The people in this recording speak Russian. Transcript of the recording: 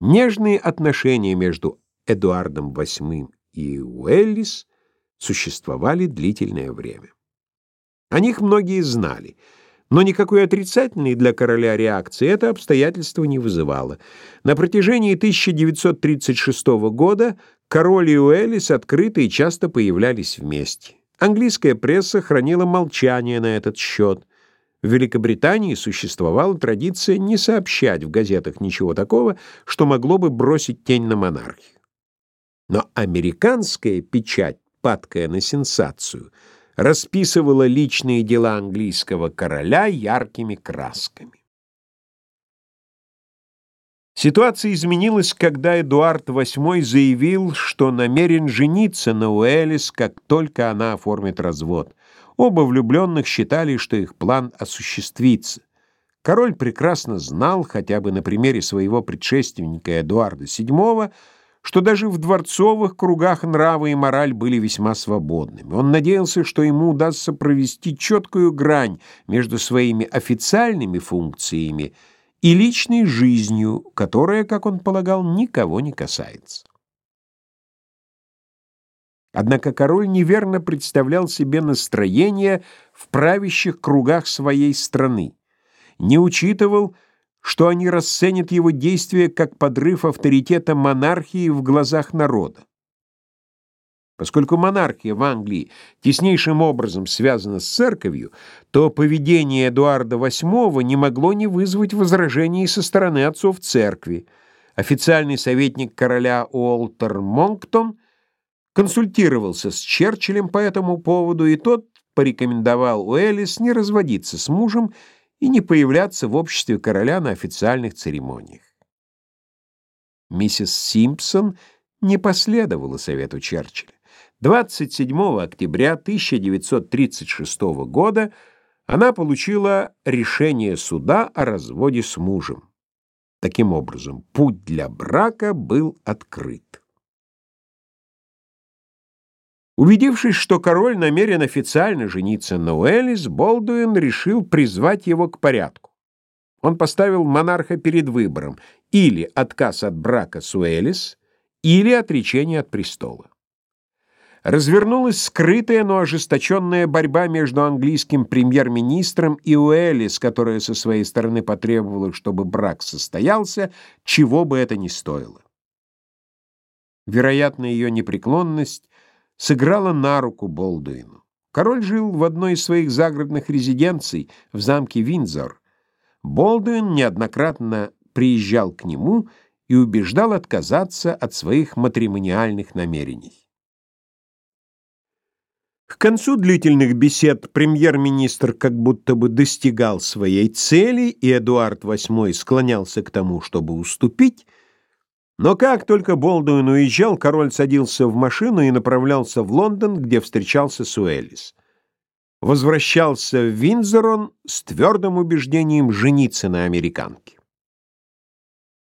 Нежные отношения между Эдуардом VIII и Уэллис существовали длительное время. О них многие знали, но никакой отрицательной для короля реакции это обстоятельство не вызывало. На протяжении 1936 года король и Уэллис открыто и часто появлялись вместе. Английская пресса хранила молчание на этот счет. В Великобритании существовала традиция не сообщать в газетах ничего такого, что могло бы бросить тень на монархию. Но американская печать, падкая на сенсацию, расписывала личные дела английского короля яркими красками. Ситуация изменилась, когда Эдуард VIII заявил, что намерен жениться на Уэллис, как только она оформит развод. Оба влюбленных считали, что их план осуществится. Король прекрасно знал, хотя бы на примере своего предшественника Эдуарда VII, что даже в дворцовых кругах нравы и мораль были весьма свободными. Он надеялся, что ему удастся провести четкую грань между своими официальными функциями и личной жизнью, которая, как он полагал, никого не касается. Однако король неверно представлял себе настроение в правящих кругах своей страны, не учитывал, что они расценят его действия как подрыв авторитета монархии в глазах народа. Поскольку монархия в Англии теснейшим образом связана с церковью, то поведение Эдуарда VIII не могло не вызвать возражений со стороны отцов церкви. Официальный советник короля Уолтер Монктон консультировался с Черчиллем по этому поводу, и тот порекомендовал Уэллис не разводиться с мужем и не появляться в обществе короля на официальных церемониях. Миссис Симпсон не последовала совету Черчилля. 27 октября 1936 года она получила решение суда о разводе с мужем. Таким образом, путь для брака был открыт. Убедившись, что король намерен официально жениться на Уэллис, Болдуин решил призвать его к порядку. Он поставил монарха перед выбором или отказ от брака с Уэллис, или отречение от престола развернулась скрытая, но ожесточенная борьба между английским премьер-министром и Уэллис, которая со своей стороны потребовала, чтобы брак состоялся, чего бы это ни стоило. Вероятно, ее непреклонность сыграла на руку Болдуину. Король жил в одной из своих загородных резиденций в замке Виндзор. Болдуин неоднократно приезжал к нему и убеждал отказаться от своих матримониальных намерений. К концу длительных бесед премьер-министр как будто бы достигал своей цели, и Эдуард VIII склонялся к тому, чтобы уступить, но как только Болдуин уезжал, король садился в машину и направлялся в Лондон, где встречался с Уэллис. Возвращался в Виндзор он с твердым убеждением жениться на американке.